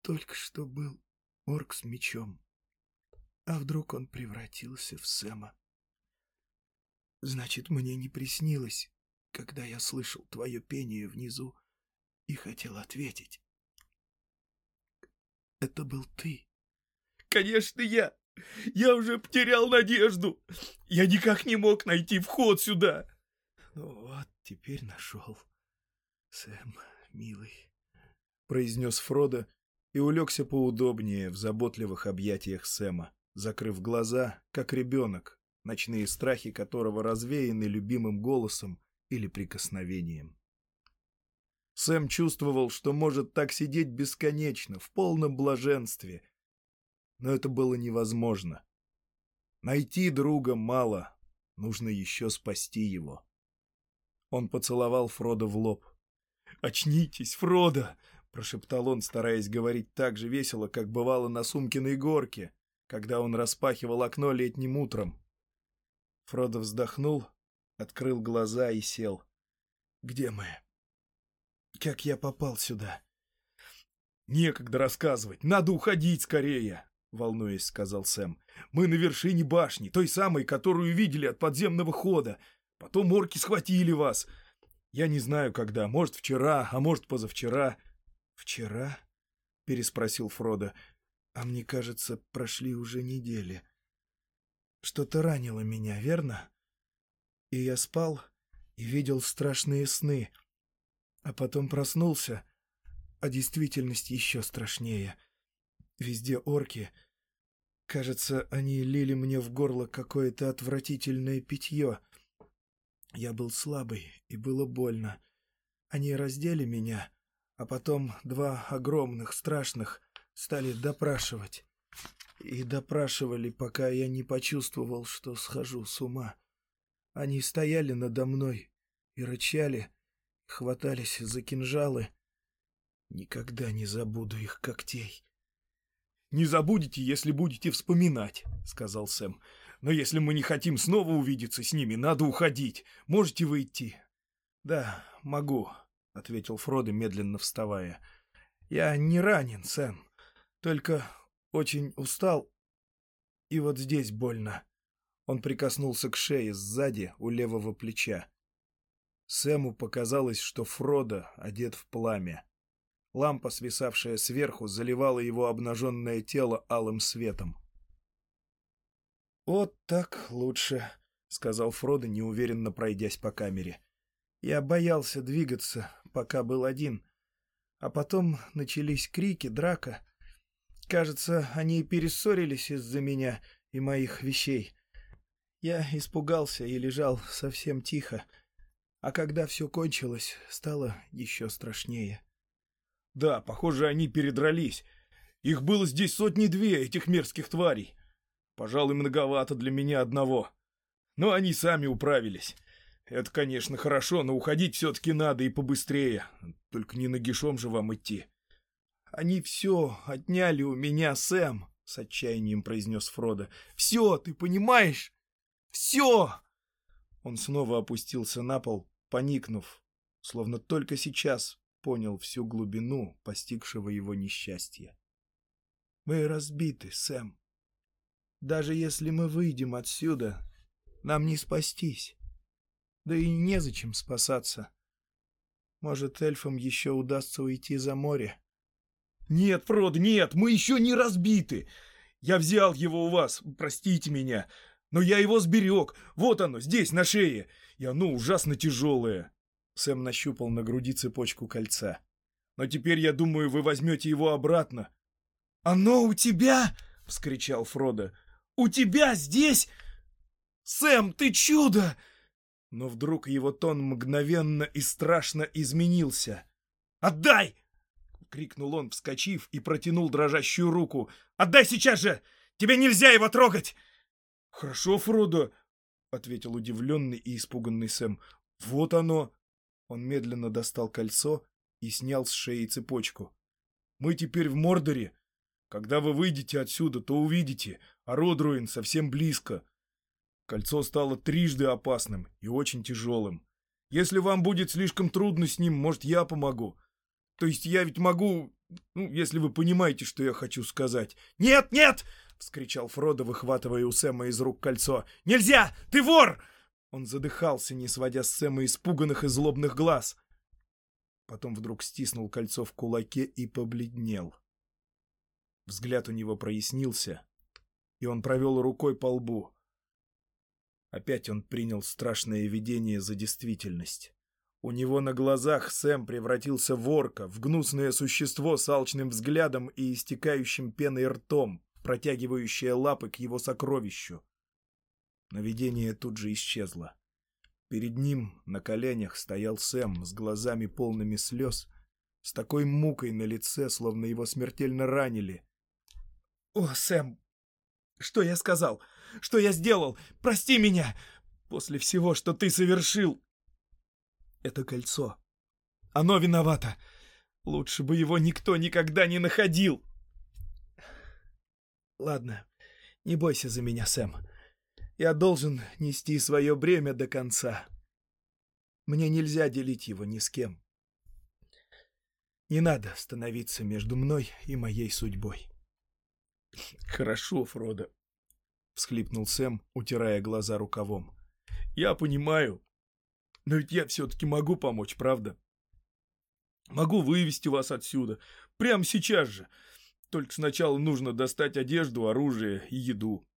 «Только что был орк с мечом. А вдруг он превратился в Сэма? Значит, мне не приснилось, когда я слышал твое пение внизу и хотел ответить. Это был ты. Конечно, я. Я уже потерял надежду. Я никак не мог найти вход сюда. Ну вот, теперь нашел. Сэм, милый, произнес Фродо и улегся поудобнее в заботливых объятиях Сэма, закрыв глаза, как ребенок, ночные страхи которого развеяны любимым голосом или прикосновением. Сэм чувствовал, что может так сидеть бесконечно, в полном блаженстве, но это было невозможно. Найти друга мало, нужно еще спасти его. Он поцеловал Фрода в лоб. «Очнитесь, Фродо!» — прошептал он, стараясь говорить так же весело, как бывало на Сумкиной горке, когда он распахивал окно летним утром. Фродо вздохнул, открыл глаза и сел. «Где мы? Как я попал сюда?» «Некогда рассказывать, надо уходить скорее!» Волнуясь, сказал Сэм. «Мы на вершине башни, той самой, которую видели от подземного хода. Потом орки схватили вас. Я не знаю, когда. Может, вчера, а может, позавчера». «Вчера?» — переспросил Фродо. «А мне кажется, прошли уже недели. Что-то ранило меня, верно? И я спал и видел страшные сны, а потом проснулся, а действительность еще страшнее». Везде орки. Кажется, они лили мне в горло какое-то отвратительное питье. Я был слабый, и было больно. Они раздели меня, а потом два огромных, страшных стали допрашивать. И допрашивали, пока я не почувствовал, что схожу с ума. Они стояли надо мной и рычали, хватались за кинжалы. Никогда не забуду их когтей. «Не забудете, если будете вспоминать», — сказал Сэм. «Но если мы не хотим снова увидеться с ними, надо уходить. Можете выйти?» «Да, могу», — ответил Фродо, медленно вставая. «Я не ранен, Сэм. Только очень устал, и вот здесь больно». Он прикоснулся к шее сзади, у левого плеча. Сэму показалось, что Фродо одет в пламя. Лампа, свисавшая сверху, заливала его обнаженное тело алым светом. «Вот так лучше», — сказал Фродо, неуверенно пройдясь по камере. «Я боялся двигаться, пока был один. А потом начались крики, драка. Кажется, они перессорились из-за меня и моих вещей. Я испугался и лежал совсем тихо. А когда все кончилось, стало еще страшнее». «Да, похоже, они передрались. Их было здесь сотни-две, этих мерзких тварей». Пожалуй, многовато для меня одного. Но они сами управились. Это, конечно, хорошо, но уходить все-таки надо и побыстрее. Только не нагишом же вам идти. Они все отняли у меня, Сэм, — с отчаянием произнес Фродо. Все, ты понимаешь? Все! Он снова опустился на пол, поникнув, словно только сейчас понял всю глубину постигшего его несчастья. Мы разбиты, Сэм. Даже если мы выйдем отсюда, нам не спастись. Да и незачем спасаться. Может, эльфам еще удастся уйти за море. Нет, Фрод, нет, мы еще не разбиты. Я взял его у вас, простите меня. Но я его сберег. Вот оно, здесь, на шее. И оно ужасно тяжелое. Сэм нащупал на груди цепочку кольца. Но теперь, я думаю, вы возьмете его обратно. «Оно у тебя!» — вскричал Фродо. У тебя здесь... Сэм, ты чудо!» Но вдруг его тон мгновенно и страшно изменился. «Отдай!» — крикнул он, вскочив, и протянул дрожащую руку. «Отдай сейчас же! Тебе нельзя его трогать!» «Хорошо, Фродо!» — ответил удивленный и испуганный Сэм. «Вот оно!» Он медленно достал кольцо и снял с шеи цепочку. «Мы теперь в Мордоре. Когда вы выйдете отсюда, то увидите, а Родруин совсем близко. Кольцо стало трижды опасным и очень тяжелым. Если вам будет слишком трудно с ним, может, я помогу. То есть я ведь могу, ну, если вы понимаете, что я хочу сказать. «Нет, нет!» — вскричал Фродо, выхватывая у Сэма из рук кольцо. «Нельзя! Ты вор!» Он задыхался, не сводя с Сэма испуганных и злобных глаз. Потом вдруг стиснул кольцо в кулаке и побледнел. Взгляд у него прояснился, и он провел рукой по лбу. Опять он принял страшное видение за действительность. У него на глазах Сэм превратился в орка, в гнусное существо с алчным взглядом и истекающим пеной ртом, протягивающее лапы к его сокровищу. Но видение тут же исчезло. Перед ним на коленях стоял Сэм с глазами полными слез, с такой мукой на лице, словно его смертельно ранили, «О, Сэм, что я сказал? Что я сделал? Прости меня! После всего, что ты совершил!» «Это кольцо. Оно виновато. Лучше бы его никто никогда не находил!» «Ладно, не бойся за меня, Сэм. Я должен нести свое бремя до конца. Мне нельзя делить его ни с кем. Не надо становиться между мной и моей судьбой. «Хорошо, Фродо», — всхлипнул Сэм, утирая глаза рукавом. «Я понимаю. Но ведь я все-таки могу помочь, правда? Могу вывести вас отсюда. Прямо сейчас же. Только сначала нужно достать одежду, оружие и еду.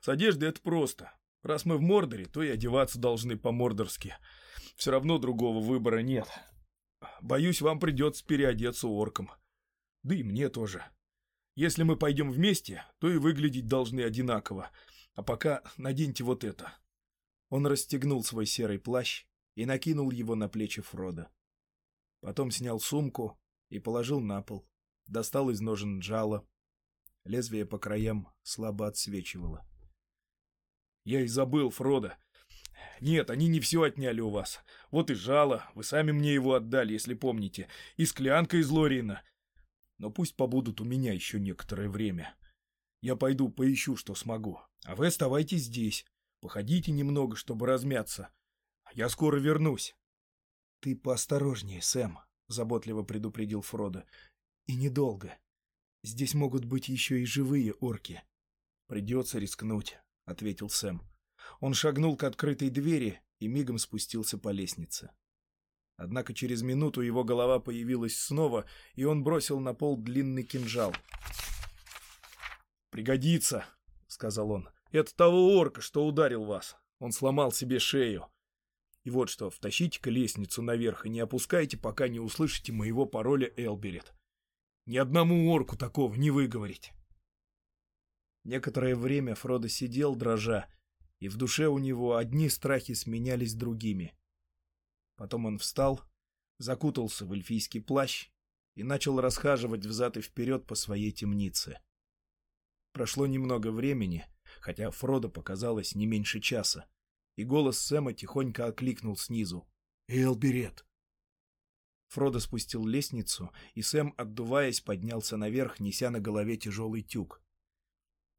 С одеждой это просто. Раз мы в Мордоре, то и одеваться должны по-мордорски. Все равно другого выбора нет. Боюсь, вам придется переодеться орком. Да и мне тоже. Если мы пойдем вместе, то и выглядеть должны одинаково. А пока наденьте вот это». Он расстегнул свой серый плащ и накинул его на плечи Фрода. Потом снял сумку и положил на пол. Достал из ножен джала. Лезвие по краям слабо отсвечивало. «Я и забыл, Фрода. Нет, они не все отняли у вас. Вот и жало, вы сами мне его отдали, если помните. И склянка из Лорина но пусть побудут у меня еще некоторое время. Я пойду поищу, что смогу, а вы оставайтесь здесь. Походите немного, чтобы размяться. Я скоро вернусь. Ты поосторожнее, Сэм, — заботливо предупредил Фродо. И недолго. Здесь могут быть еще и живые орки. Придется рискнуть, — ответил Сэм. Он шагнул к открытой двери и мигом спустился по лестнице. Однако через минуту его голова появилась снова, и он бросил на пол длинный кинжал. «Пригодится», — сказал он. «Это того орка, что ударил вас. Он сломал себе шею. И вот что, втащите-ка лестницу наверх и не опускайте, пока не услышите моего пароля Элберет. Ни одному орку такого не выговорить». Некоторое время Фродо сидел, дрожа, и в душе у него одни страхи сменялись другими. Потом он встал, закутался в эльфийский плащ и начал расхаживать взад и вперед по своей темнице. Прошло немного времени, хотя Фродо показалось не меньше часа, и голос Сэма тихонько окликнул снизу. «Элберет!» Фродо спустил лестницу, и Сэм, отдуваясь, поднялся наверх, неся на голове тяжелый тюк.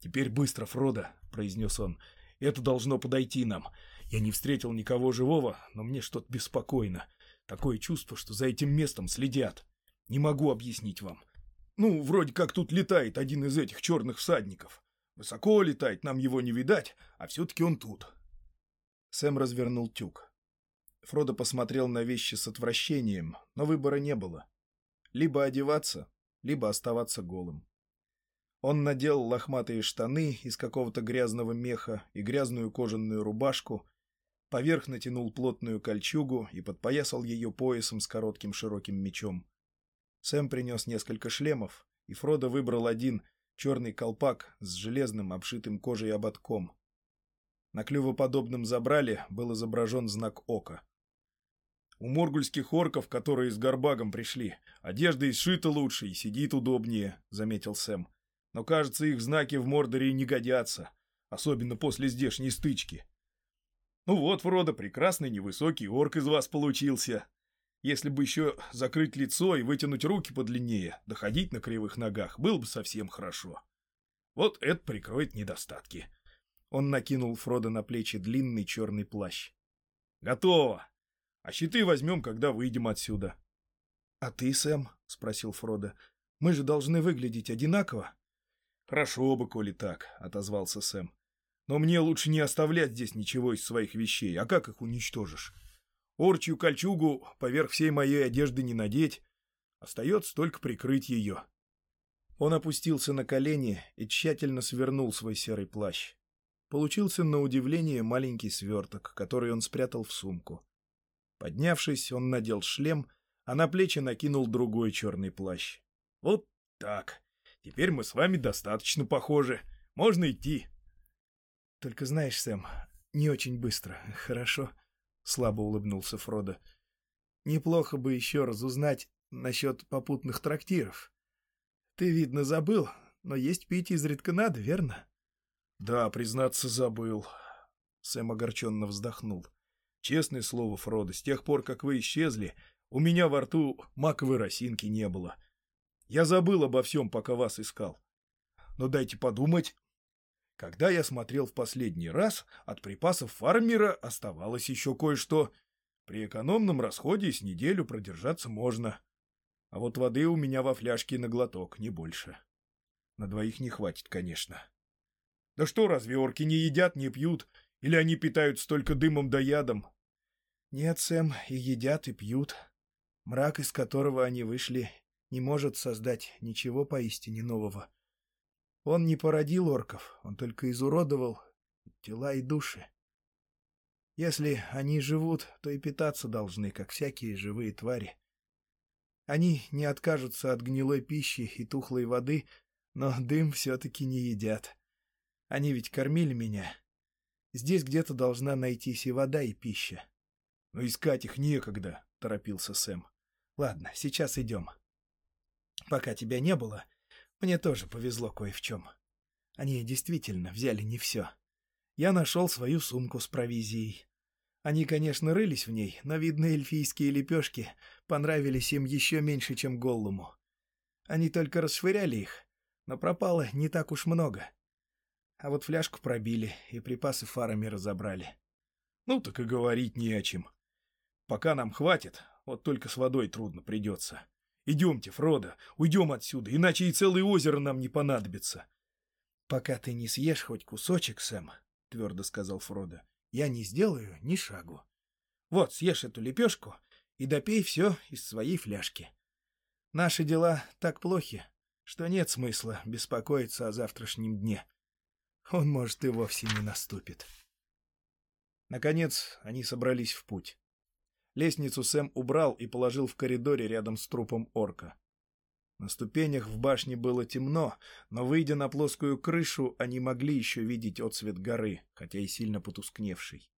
«Теперь быстро, Фродо!» — произнес он. «Это должно подойти нам. Я не встретил никого живого, но мне что-то беспокойно. Такое чувство, что за этим местом следят. Не могу объяснить вам. Ну, вроде как тут летает один из этих черных всадников. Высоко летает, нам его не видать, а все-таки он тут. Сэм развернул тюк. Фродо посмотрел на вещи с отвращением, но выбора не было. Либо одеваться, либо оставаться голым. Он надел лохматые штаны из какого-то грязного меха и грязную кожаную рубашку, поверх натянул плотную кольчугу и подпоясал ее поясом с коротким широким мечом. Сэм принес несколько шлемов, и Фродо выбрал один, черный колпак с железным, обшитым кожей ободком. На клювоподобном забрале был изображен знак ока. У моргульских орков, которые с горбагом пришли, одежда изшита лучше и сидит удобнее, — заметил Сэм. Но, кажется, их знаки в Мордоре не годятся, особенно после здешней стычки. Ну вот, Фродо, прекрасный невысокий орк из вас получился. Если бы еще закрыть лицо и вытянуть руки подлиннее, доходить на кривых ногах, было бы совсем хорошо. Вот это прикроет недостатки. Он накинул Фродо на плечи длинный черный плащ. Готово. А щиты возьмем, когда выйдем отсюда. — А ты, Сэм? — спросил Фродо. — Мы же должны выглядеть одинаково. — Хорошо бы, коли так, — отозвался Сэм. Но мне лучше не оставлять здесь ничего из своих вещей. А как их уничтожишь? Орчью кольчугу поверх всей моей одежды не надеть. Остается только прикрыть ее. Он опустился на колени и тщательно свернул свой серый плащ. Получился на удивление маленький сверток, который он спрятал в сумку. Поднявшись, он надел шлем, а на плечи накинул другой черный плащ. Вот так. Теперь мы с вами достаточно похожи. Можно идти. Только знаешь, Сэм, не очень быстро, хорошо?» — слабо улыбнулся Фродо. «Неплохо бы еще разузнать насчет попутных трактиров. Ты, видно, забыл, но есть пить изредка надо, верно?» «Да, признаться, забыл». Сэм огорченно вздохнул. «Честное слово, Фродо, с тех пор, как вы исчезли, у меня во рту маковой росинки не было. Я забыл обо всем, пока вас искал. Но дайте подумать, когда я смотрел в последний раз, от припасов фармера оставалось еще кое-что. При экономном расходе с неделю продержаться можно. А вот воды у меня во фляжке на глоток, не больше. На двоих не хватит, конечно. Да что, разве орки не едят, не пьют? Или они питаются только дымом да ядом? Нет, Сэм, и едят, и пьют. Мрак, из которого они вышли, не может создать ничего поистине нового. Он не породил орков, он только изуродовал тела и души. Если они живут, то и питаться должны, как всякие живые твари. Они не откажутся от гнилой пищи и тухлой воды, но дым все-таки не едят. Они ведь кормили меня. Здесь где-то должна найтись и вода, и пища. — Но искать их некогда, — торопился Сэм. — Ладно, сейчас идем. Пока тебя не было, мне тоже повезло кое в чем. Они действительно взяли не все. Я нашел свою сумку с провизией. Они, конечно, рылись в ней, но, видно, эльфийские лепешки понравились им еще меньше, чем Голлуму. Они только расшвыряли их, но пропало не так уж много. А вот фляжку пробили и припасы фарами разобрали. Ну, так и говорить не о чем. Пока нам хватит, Вот только с водой трудно придется. Идемте, Фродо, уйдем отсюда, иначе и целое озеро нам не понадобится. — Пока ты не съешь хоть кусочек, Сэм, — твердо сказал Фродо, — я не сделаю ни шагу. Вот, съешь эту лепешку и допей все из своей фляжки. Наши дела так плохи, что нет смысла беспокоиться о завтрашнем дне. Он, может, и вовсе не наступит. Наконец они собрались в путь. Лестницу Сэм убрал и положил в коридоре рядом с трупом орка. На ступенях в башне было темно, но, выйдя на плоскую крышу, они могли еще видеть отсвет горы, хотя и сильно потускневший.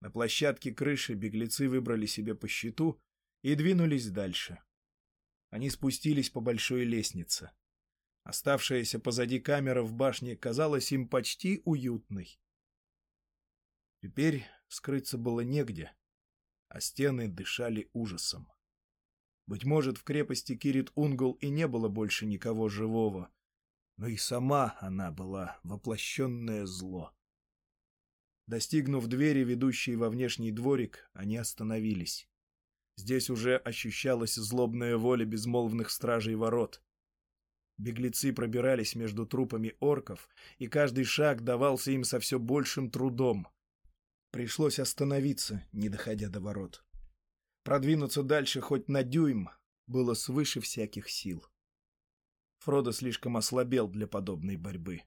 На площадке крыши беглецы выбрали себе по щиту и двинулись дальше. Они спустились по большой лестнице. Оставшаяся позади камера в башне казалась им почти уютной. Теперь скрыться было негде, а стены дышали ужасом. Быть может, в крепости Кирит-Унгол и не было больше никого живого, но и сама она была воплощенное зло. Достигнув двери, ведущей во внешний дворик, они остановились. Здесь уже ощущалась злобная воля безмолвных стражей ворот. Беглецы пробирались между трупами орков, и каждый шаг давался им со все большим трудом — Пришлось остановиться, не доходя до ворот. Продвинуться дальше хоть на дюйм было свыше всяких сил. Фродо слишком ослабел для подобной борьбы.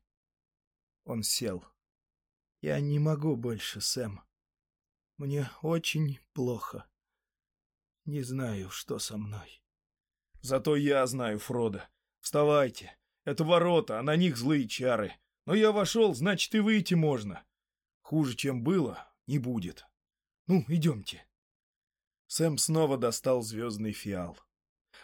Он сел. «Я не могу больше, Сэм. Мне очень плохо. Не знаю, что со мной». «Зато я знаю, Фродо. Вставайте. Это ворота, а на них злые чары. Но я вошел, значит, и выйти можно. Хуже, чем было, не будет. Ну, идемте. Сэм снова достал звездный фиал.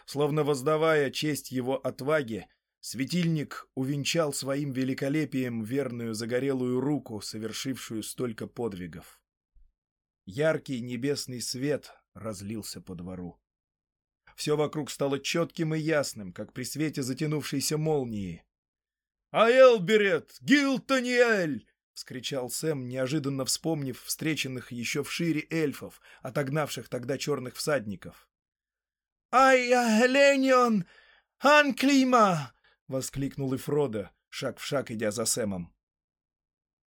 Словно воздавая честь его отваге, светильник увенчал своим великолепием верную загорелую руку, совершившую столько подвигов. Яркий небесный свет разлился по двору. Все вокруг стало четким и ясным, как при свете затянувшейся молнии. «Аэлберет! Гилтониэль! Вскричал Сэм, неожиданно вспомнив встреченных еще в шире эльфов, отогнавших тогда черных всадников. «Ай, Ленион! Анклима!» — воскликнул и Фродо, шаг в шаг идя за Сэмом.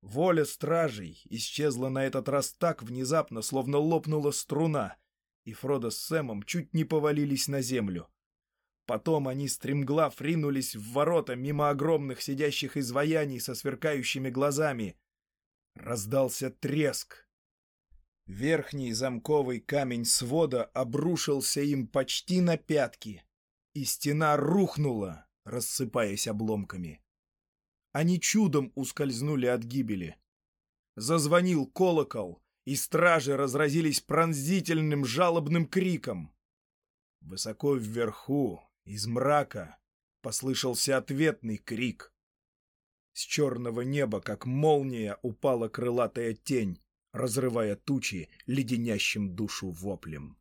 Воля стражей исчезла на этот раз так внезапно, словно лопнула струна, и Фродо с Сэмом чуть не повалились на землю. Потом они стремглав ринулись в ворота мимо огромных сидящих изваяний со сверкающими глазами, Раздался треск. Верхний замковый камень свода обрушился им почти на пятки, и стена рухнула, рассыпаясь обломками. Они чудом ускользнули от гибели. Зазвонил колокол, и стражи разразились пронзительным жалобным криком. Высоко вверху, из мрака, послышался ответный крик — с черного неба, как молния, упала крылатая тень, разрывая тучи леденящим душу воплем.